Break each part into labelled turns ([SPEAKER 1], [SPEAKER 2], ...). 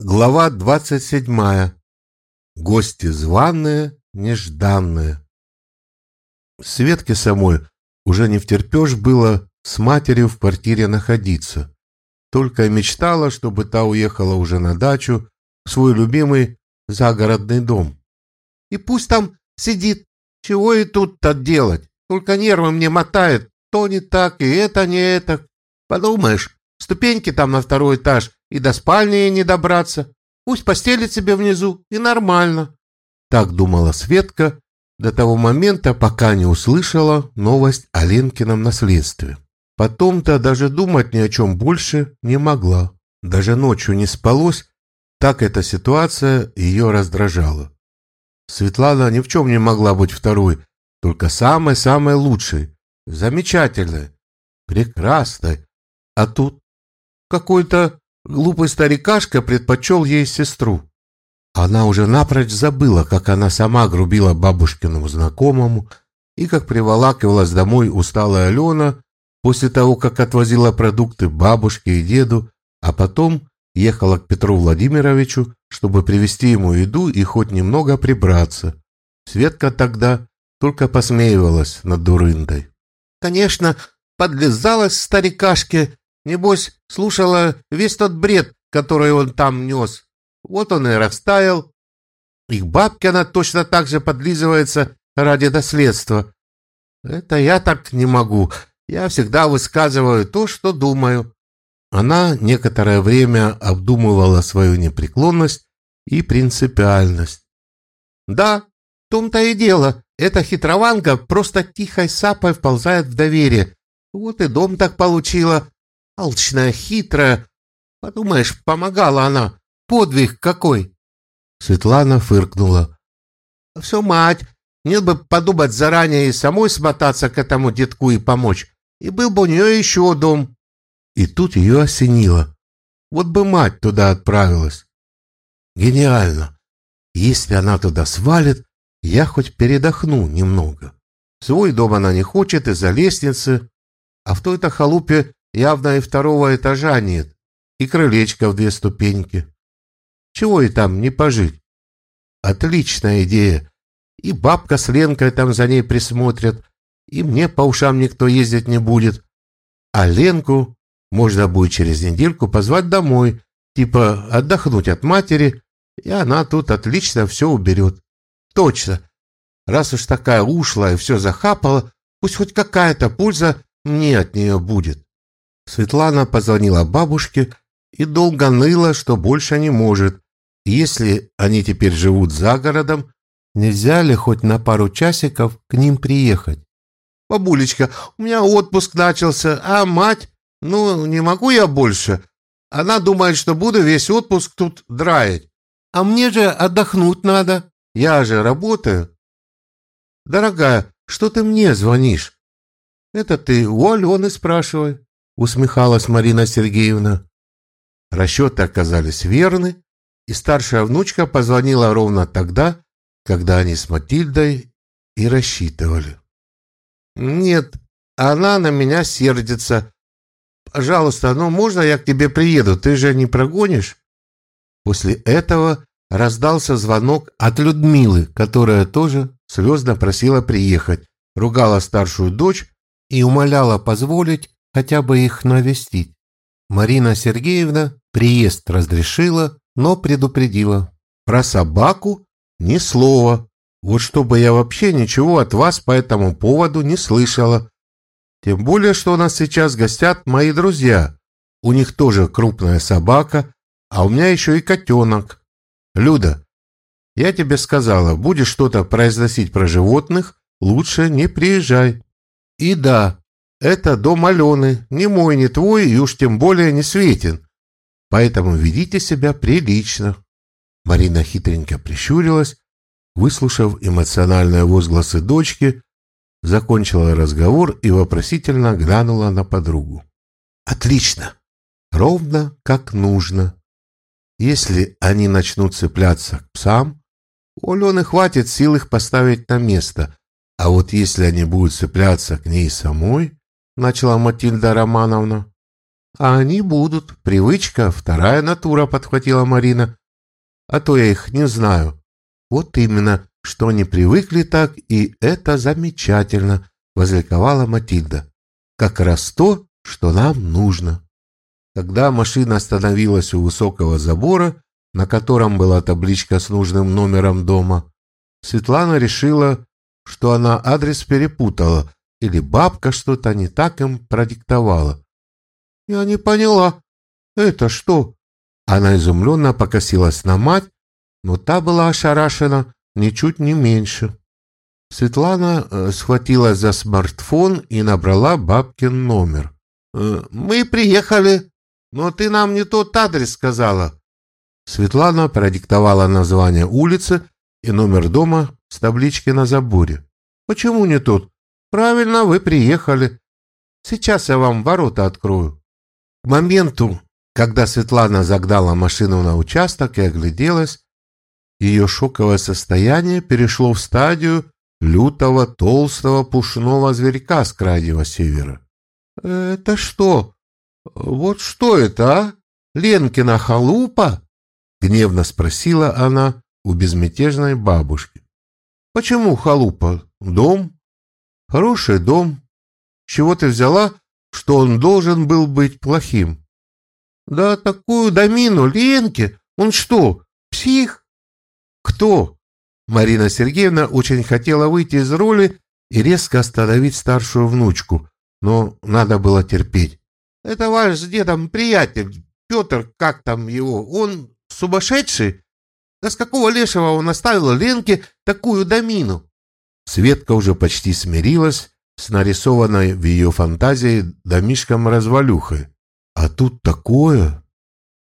[SPEAKER 1] Глава двадцать седьмая. Гости званые, нежданные. Светке самой уже не втерпешь было с матерью в квартире находиться. Только мечтала, чтобы та уехала уже на дачу, в свой любимый загородный дом.
[SPEAKER 2] И пусть там сидит, чего и тут-то делать. Только нервы мне мотает, то не так, и это не это. Подумаешь, ступеньки там на второй этаж, и до спальни ей не добраться. Пусть постелит себе внизу, и нормально.
[SPEAKER 1] Так думала Светка до того момента, пока не услышала новость о Ленкином наследстве. Потом-то даже думать ни о чем больше не могла. Даже ночью не спалось, так эта ситуация ее раздражала. Светлана ни в чем не могла быть второй, только самой-самой лучшей, замечательной, прекрасной. А тут какой-то Глупый старикашка предпочел ей сестру. Она уже напрочь забыла, как она сама грубила бабушкиному знакомому и как приволакивалась домой усталая Алена после того, как отвозила продукты бабушке и деду, а потом ехала к Петру Владимировичу, чтобы привезти ему еду и хоть немного прибраться. Светка тогда только посмеивалась над дурындой.
[SPEAKER 2] Конечно, подлезалась старикашке Небось, слушала весь тот бред, который он там нес. Вот он и растаял. Их бабке она точно так же подлизывается ради наследства. Это я так не могу. Я всегда высказываю то, что думаю.
[SPEAKER 1] Она некоторое время обдумывала свою непреклонность и принципиальность.
[SPEAKER 2] Да, в том-то и дело. Эта хитрованка просто тихой сапой вползает в доверие. Вот и дом так получила. Алчная, хитрая. Подумаешь, помогала она. Подвиг какой.
[SPEAKER 1] Светлана фыркнула.
[SPEAKER 2] Все, мать, мне бы подумать заранее и самой смотаться к этому детку и помочь. И был бы у нее еще дом.
[SPEAKER 1] И тут ее осенило. Вот бы мать туда отправилась. Гениально. Если она туда свалит, я хоть передохну немного. Свой дом она не хочет из-за лестницы, а в той-то халупе Явно и второго этажа нет, и крылечко в две ступеньки. Чего и там не пожить? Отличная идея. И бабка с Ленкой там за ней присмотрят, и мне по ушам никто ездить не будет. А Ленку можно будет через недельку позвать домой, типа отдохнуть от матери, и она тут отлично все уберет. Точно. Раз уж такая ушла и все захапала, пусть хоть какая-то польза мне от нее будет. Светлана позвонила бабушке и долго ныла, что больше не может. Если они теперь живут за городом, нельзя ли хоть на пару часиков к ним приехать?
[SPEAKER 2] «Бабулечка, у меня отпуск начался, а мать? Ну, не могу я больше. Она думает, что буду весь отпуск тут драить. А мне же отдохнуть надо. Я же работаю». «Дорогая, что ты мне звонишь?» «Это ты у Алены спрашивай» усмехалась Марина Сергеевна. Расчеты оказались верны, и старшая внучка позвонила ровно тогда, когда они с Матильдой и рассчитывали. «Нет, она на меня сердится. Пожалуйста, ну можно я к тебе приеду? Ты же не прогонишь?» После этого раздался звонок от Людмилы, которая тоже слезно просила приехать, ругала старшую дочь и умоляла позволить хотя бы их навестить. Марина Сергеевна приезд разрешила, но предупредила. Про собаку ни слова. Вот чтобы я вообще ничего от вас по этому поводу не слышала. Тем более, что у нас сейчас гостят мои друзья. У них тоже крупная собака, а у меня еще и котенок. Люда, я тебе сказала, будешь что-то произносить про животных, лучше не приезжай. И да, это дом Алены, не мой, не твой, и уж тем более не Светин. Поэтому ведите себя прилично. Марина хитренько прищурилась, выслушав эмоциональные возгласы дочки, закончила разговор и вопросительно глянула на подругу. Отлично. Ровно как нужно. Если они начнут цепляться к псам, у Алены хватит сил их поставить на место, а вот если они будут цепляться к ней самой, начала Матильда Романовна.
[SPEAKER 1] А они будут. Привычка, вторая натура, подхватила Марина. А то я их не знаю. Вот именно, что они привыкли так, и это замечательно, возликовала Матильда. Как раз то, что нам нужно. Когда машина остановилась у высокого забора, на котором была табличка с нужным номером дома, Светлана решила, что она адрес перепутала, или бабка что-то не так им продиктовала. «Я не поняла. Это что?» Она изумленно покосилась на мать, но та была ошарашена ничуть не меньше. Светлана э, схватилась за смартфон и набрала бабкин номер.
[SPEAKER 2] «Э, «Мы приехали, но ты нам не тот адрес сказала».
[SPEAKER 1] Светлана продиктовала название улицы и номер дома с таблички на заборе. «Почему не тот? Правильно, вы приехали. Сейчас я вам ворота открою». К моменту, когда Светлана загнала машину на участок и огляделась, ее шоковое состояние перешло в стадию лютого, толстого, пушного зверька с крайнего севера. «Это что? Вот что это, а? Ленкина халупа?» — гневно спросила она у безмятежной бабушки. «Почему халупа? Дом? Хороший дом. чего ты взяла, что он должен был быть плохим?» «Да такую домину Ленке! Он что, псих?» «Кто?» Марина Сергеевна очень хотела выйти из роли и резко остановить старшую внучку, но надо было терпеть. «Это ваш с дедом приятель, Петр, как там его, он сумасшедший? Да с какого лешего он оставил Ленке такую домину?» Светка уже почти смирилась с нарисованной в ее фантазии домишком-развалюхой. А тут такое,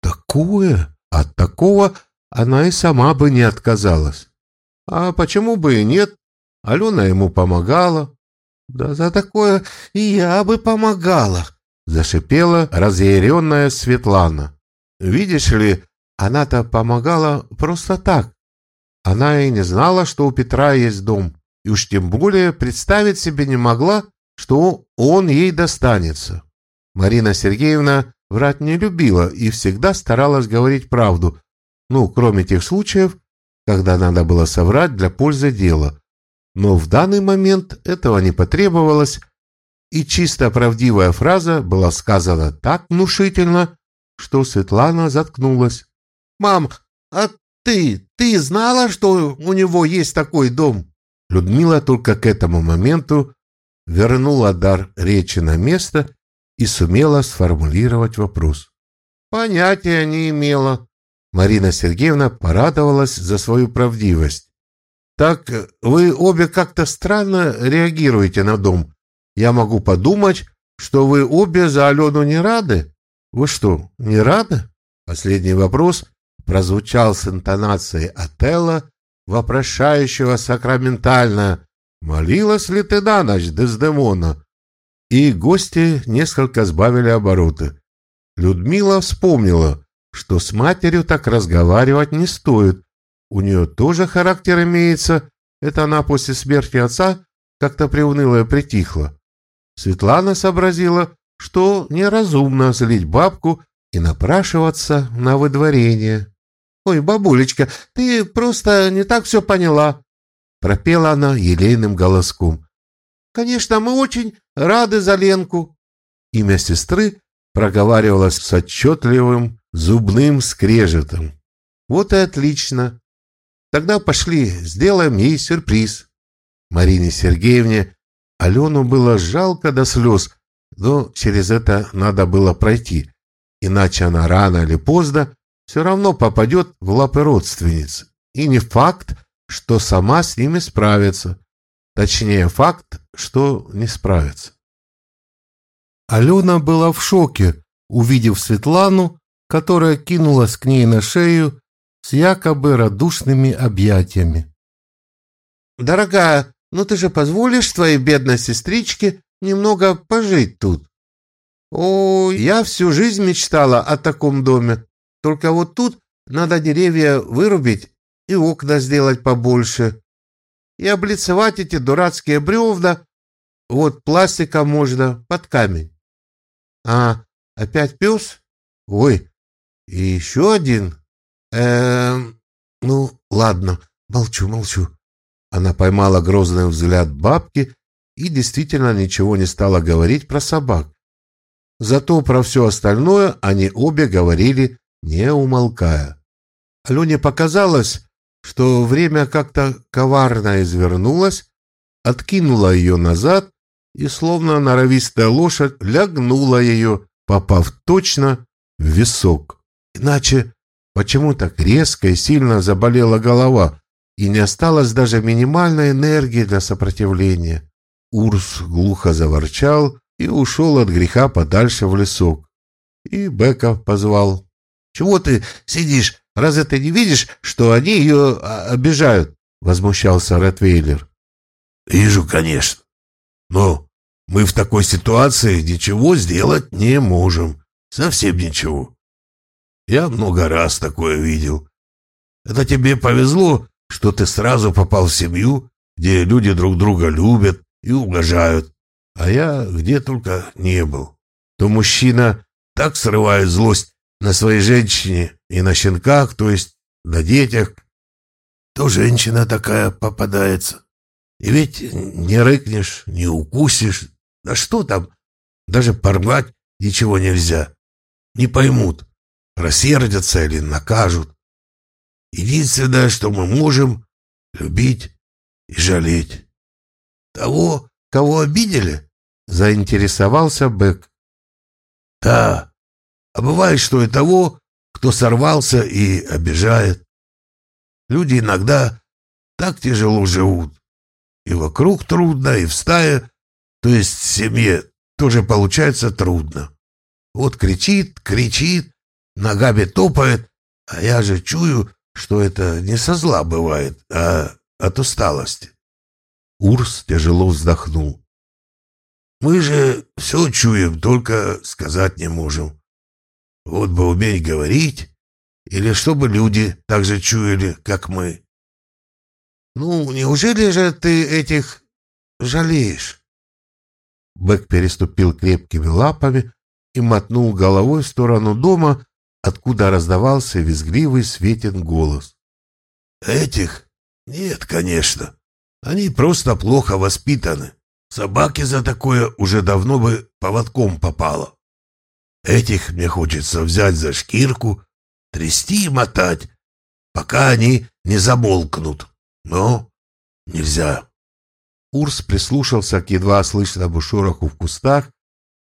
[SPEAKER 1] такое, от такого она и сама бы не отказалась. А почему бы и нет? Алена ему помогала. Да за такое и я бы помогала, зашипела разъяренная Светлана. Видишь ли, она-то помогала просто так. Она и не знала, что у Петра есть дом, и уж тем более представить себе не могла, что он ей достанется. Марина Сергеевна врать не любила и всегда старалась говорить правду, ну, кроме тех случаев, когда надо было соврать для пользы дела. Но в данный момент этого не потребовалось, и чисто правдивая фраза была сказана так внушительно, что Светлана заткнулась.
[SPEAKER 2] «Мам, а ты, ты знала, что у него есть такой дом?»
[SPEAKER 1] Людмила только к этому моменту вернула дар речи на место и сумела сформулировать вопрос.
[SPEAKER 2] «Понятия не имела»,
[SPEAKER 1] Марина Сергеевна порадовалась за свою правдивость. «Так вы обе как-то странно реагируете на дом. Я могу подумать, что вы обе за Алену не рады? Вы что, не рады?» Последний вопрос прозвучал с интонацией Отелла, вопрошающего сакраментально «Молилась ли ты на ночь, Дездемона?» И гости несколько сбавили обороты. Людмила вспомнила, что с матерью так разговаривать не стоит. У нее тоже характер имеется. Это она после смерти отца как-то приуныла и притихла. Светлана сообразила, что неразумно злить бабку и напрашиваться на выдворение. «Ой, бабулечка, ты просто не так все поняла», — пропела она елейным голоском. «Конечно, мы очень рады за Ленку». Имя сестры проговаривалось с отчетливым зубным скрежетом. Вот и отлично. Тогда пошли, сделаем ей сюрприз. Марине Сергеевне Алену было жалко до слез, но через это надо было пройти, иначе она рано или поздно все равно попадет в лапы родственниц. И не факт, что сама с ними справится. Точнее, факт, что не справится. Алена была в шоке, увидев Светлану, которая кинулась к ней на шею с якобы радушными объятиями.
[SPEAKER 2] «Дорогая, ну ты же позволишь твоей бедной сестричке немного пожить тут?» «О, я всю жизнь мечтала о таком доме. Только вот тут надо деревья вырубить и окна сделать побольше. И облицевать эти дурацкие бревна, вот пластика можно, под камень. А, Опять пес? Ой, и еще один? Эм, ну, ладно, молчу, молчу. Она поймала грозный взгляд бабки и действительно ничего не стала говорить про собак. Зато про все остальное они обе говорили, не умолкая. Алене показалось, что время как-то коварно извернулось, откинула ее назад и, словно норовистая лошадь, лягнула ее, попав точно в висок. Иначе почему так резко и сильно заболела голова, и не осталось даже минимальной энергии для сопротивления. Урс глухо заворчал и ушел от греха подальше в лесок. И Беков позвал. «Чего ты сидишь? Разве ты не видишь, что они ее а, обижают?» Возмущался Ротвейлер.
[SPEAKER 1] «Вижу, конечно. Но мы в такой ситуации ничего сделать не можем. Совсем ничего. Я много раз такое видел. Это тебе повезло, что ты сразу попал в семью, где люди друг друга любят и угожают, а я где только не был. То мужчина так срывает злость на своей женщине и на щенках, то есть на детях, то женщина такая попадается. И ведь не рыкнешь, не укусишь, да что там, даже порвать ничего нельзя. Не поймут, рассердятся или накажут. Единственное, что мы можем, любить и жалеть. Того, кого обидели, заинтересовался Бэк. Да, а бывает, что и того, кто сорвался и обижает. Люди иногда так тяжело живут. И вокруг трудно, и в стае, то есть в семье, тоже получается трудно. Вот кричит, кричит, ногами топает, а я же чую, что это не со зла бывает, а от усталости. Урс тяжело вздохнул. Мы же все чуем, только сказать не можем. Вот бы уметь говорить, или чтобы люди так же чуяли, как мы. Ну, неужели же ты этих жалеешь? Бэк переступил крепкими лапами и мотнул головой в сторону дома, откуда раздавался визгливый Светин голос. «Этих? Нет, конечно. Они просто плохо воспитаны. Собаке за такое уже давно бы поводком попало. Этих мне хочется взять за шкирку, трясти и мотать, пока они не замолкнут. Но нельзя». Урс прислушался к едва слышному шороху в кустах,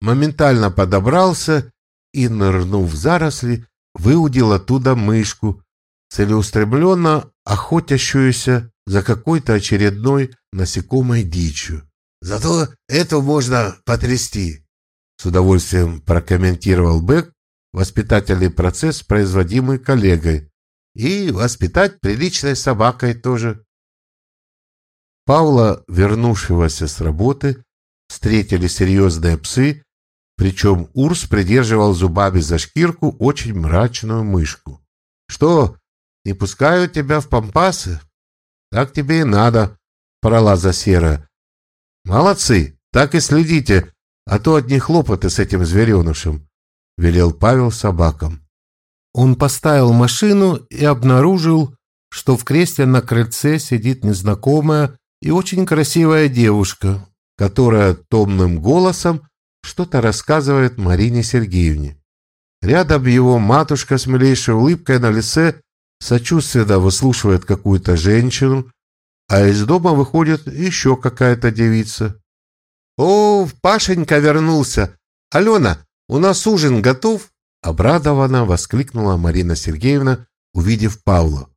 [SPEAKER 1] моментально подобрался и, нырнув в заросли, выудил оттуда мышку, целеустремленно охотящуюся за какой-то очередной насекомой дичью. «Зато эту можно потрясти», — с удовольствием прокомментировал Бек воспитательный процесс, производимый коллегой, и воспитать приличной собакой тоже. Павла, вернувшегося с работы, встретили серьезные псы причем Урс придерживал зубами за шкирку очень мрачную мышку. «Что, не пускают тебя в пампасы?» «Так тебе и надо, пролаза серая». «Молодцы, так и следите, а то одни хлопоты с этим зверенышем», — велел Павел собакам. Он поставил машину и обнаружил, что в кресле на крыльце сидит незнакомая и очень красивая девушка, которая томным голосом что-то рассказывает Марине Сергеевне. Рядом его матушка с милейшей улыбкой на лице сочувственно выслушивает какую-то женщину, а из дома выходит еще какая-то девица. «О, Пашенька вернулся! Алена, у нас ужин готов?» Обрадованно воскликнула Марина Сергеевна, увидев Павла.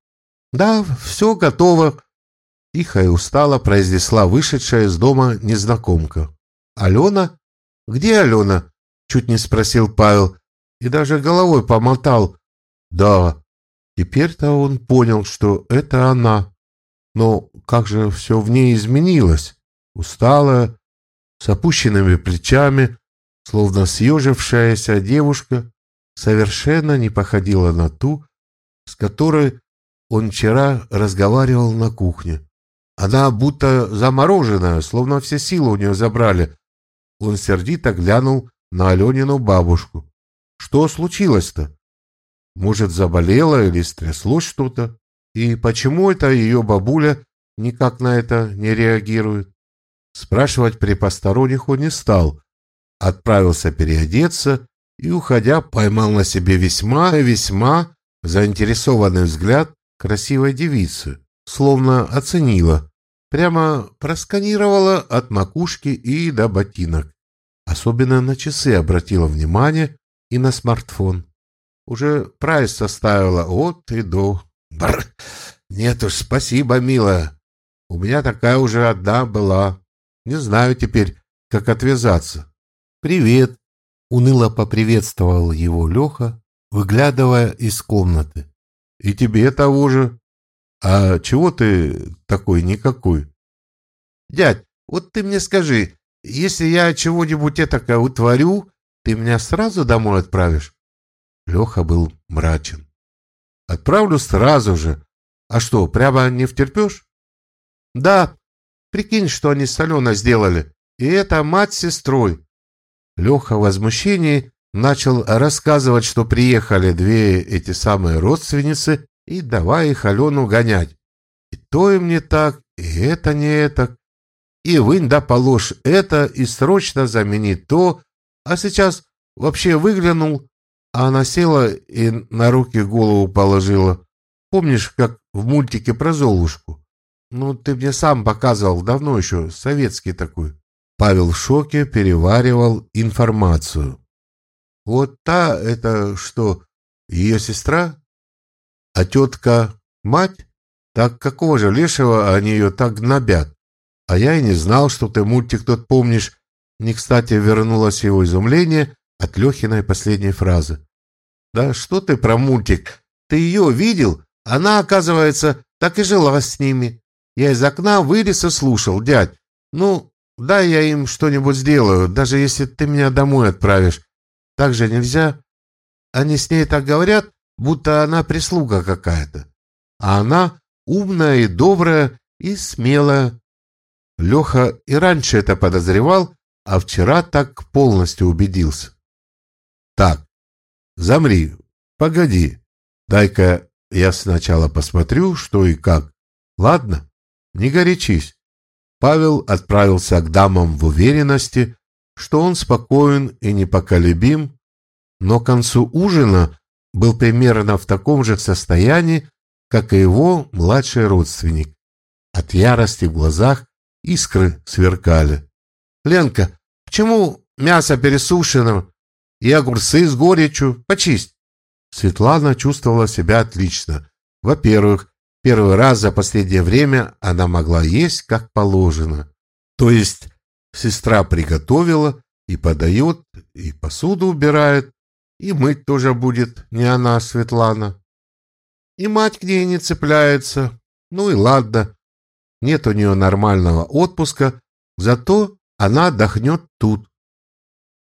[SPEAKER 1] «Да, все готово», — тихо и устало произнесла вышедшая из дома незнакомка. Алена «Где Алена?» — чуть не спросил Павел и даже головой помотал. «Да, теперь-то он понял, что это она. Но как же все в ней изменилось? Усталая, с опущенными плечами, словно съежившаяся девушка, совершенно не походила на ту, с которой он вчера разговаривал на кухне. Она будто замороженная, словно все силы у нее забрали, он сердито глянул на Аленину бабушку. Что случилось-то? Может, заболела или стряслось что-то? И почему это ее бабуля никак на это не реагирует? Спрашивать при посторонних он не стал. Отправился переодеться и, уходя, поймал на себе весьма-весьма заинтересованный взгляд красивой девицы, словно оценила, прямо просканировала от макушки и до ботинок. Особенно на часы обратила внимание и на смартфон. Уже прайс составила от и до. Бррр. Нет уж, спасибо, милая. У меня такая уже одна была. Не знаю теперь, как отвязаться. Привет. Уныло поприветствовал его Леха, выглядывая из комнаты. И тебе того же. А чего ты такой никакой? Дядь, вот ты мне скажи, если я чего-нибудь этакое утворю, ты меня сразу домой отправишь? Леха был мрачен. Отправлю сразу же. А что, прямо не втерпешь? Да. Прикинь, что они с Аленой сделали. И это мать с сестрой. Леха в возмущении начал рассказывать, что приехали две эти самые родственницы, и давай их Алену гонять. И то им не так, и это не это. И вынь да положь это, и срочно замени то. А сейчас вообще выглянул, а она села и на руки голову положила. Помнишь, как в мультике про Золушку? Ну, ты мне сам показывал, давно еще, советский такой. Павел в шоке переваривал информацию. Вот та, это что, ее сестра? А тетка мать? Так какого же лешего они ее так гнобят? А я и не знал, что ты мультик тот помнишь. Не кстати вернулось его изумление от Лехиной последней фразы. Да что ты про мультик? Ты ее видел? Она, оказывается, так и жила с ними. Я из окна вылез и слушал, дядь. Ну, да, я им что-нибудь сделаю, даже если ты меня домой отправишь. Так же нельзя. Они с ней так говорят, будто она прислуга какая-то. А она умная и добрая и смелая. Леха и раньше это подозревал, а вчера так полностью убедился. Так, замри, погоди, дай-ка я сначала посмотрю, что и как. Ладно, не горячись. Павел отправился к дамам в уверенности, что он спокоен и непоколебим, но к концу ужина был примерно в таком же состоянии, как и его младший родственник. От ярости в глазах искры сверкали. «Ленка, почему мясо пересушено и огурцы с горечью? Почисть!» Светлана чувствовала себя отлично. Во-первых, первый раз за последнее время она могла есть как положено. То есть Сестра приготовила и подает, и посуду убирает, и мыть тоже будет не она, Светлана. И мать к ней не цепляется. Ну и ладно. Нет у нее нормального отпуска, зато она отдохнет тут.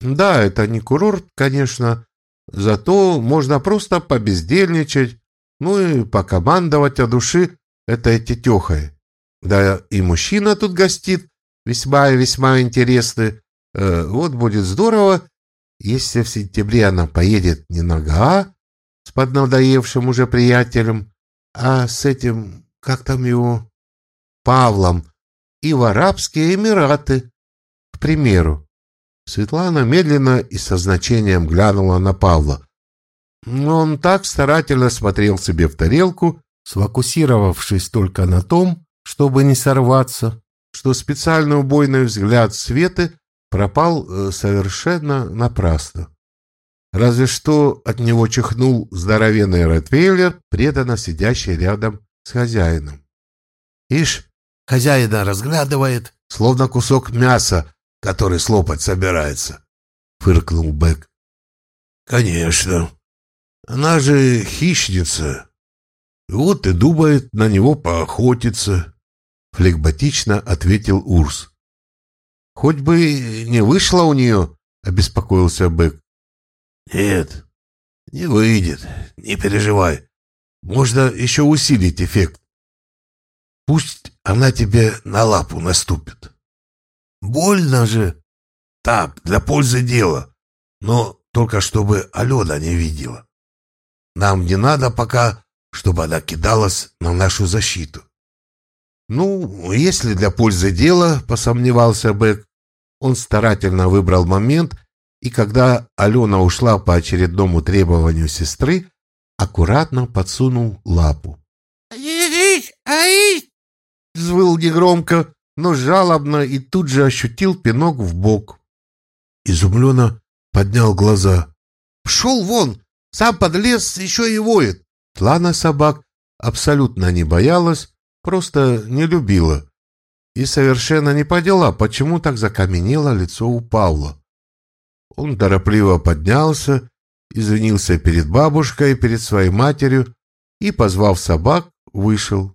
[SPEAKER 1] Да, это не курорт, конечно, зато можно просто побездельничать, ну и покомандовать о души этой тетехой. Да и мужчина тут гостит, весьма и весьма интересны. Э, вот будет здорово, если в сентябре она поедет не на Гаа с поднадоевшим уже приятелем, а с этим, как там его, Павлом, и в Арабские Эмираты, к примеру. Светлана медленно и со значением глянула на Павла. Он так старательно смотрел себе в тарелку, сфокусировавшись только на том, чтобы не сорваться, что специальный убойный взгляд Светы пропал э, совершенно напрасно. Разве что от него чихнул здоровенный ротвейлер, преданно сидящий рядом с хозяином. «Ишь, хозяина разглядывает, словно кусок мяса, который слопать собирается», — фыркнул Бэк. «Конечно. Она же хищница. Вот и думает на него поохотиться флегматично ответил Урс. Хоть бы не вышло у нее, обеспокоился Бэк. Нет, не выйдет, не переживай. Можно еще усилить эффект. Пусть она тебе на лапу наступит. Больно же. Так, для пользы дела. но только чтобы Алена не видела. Нам не надо пока, чтобы она кидалась на нашу защиту.
[SPEAKER 2] Ну, если для пользы дела, посомневался Бэк, он старательно выбрал момент, и когда Алена ушла по очередному требованию сестры, аккуратно подсунул лапу.
[SPEAKER 3] «Ай! Ай!»
[SPEAKER 2] Взвыл негромко, но жалобно и тут же ощутил пинок в бок.
[SPEAKER 1] Изумленно поднял глаза.
[SPEAKER 2] «Пшел вон! Сам подлез, еще и воет!»
[SPEAKER 1] Тлана собак абсолютно не боялась, просто не любила. И совершенно не поняла, почему так закаменело лицо у Павла. Он торопливо поднялся, извинился перед бабушкой, перед своей матерью и, позвав собак, вышел.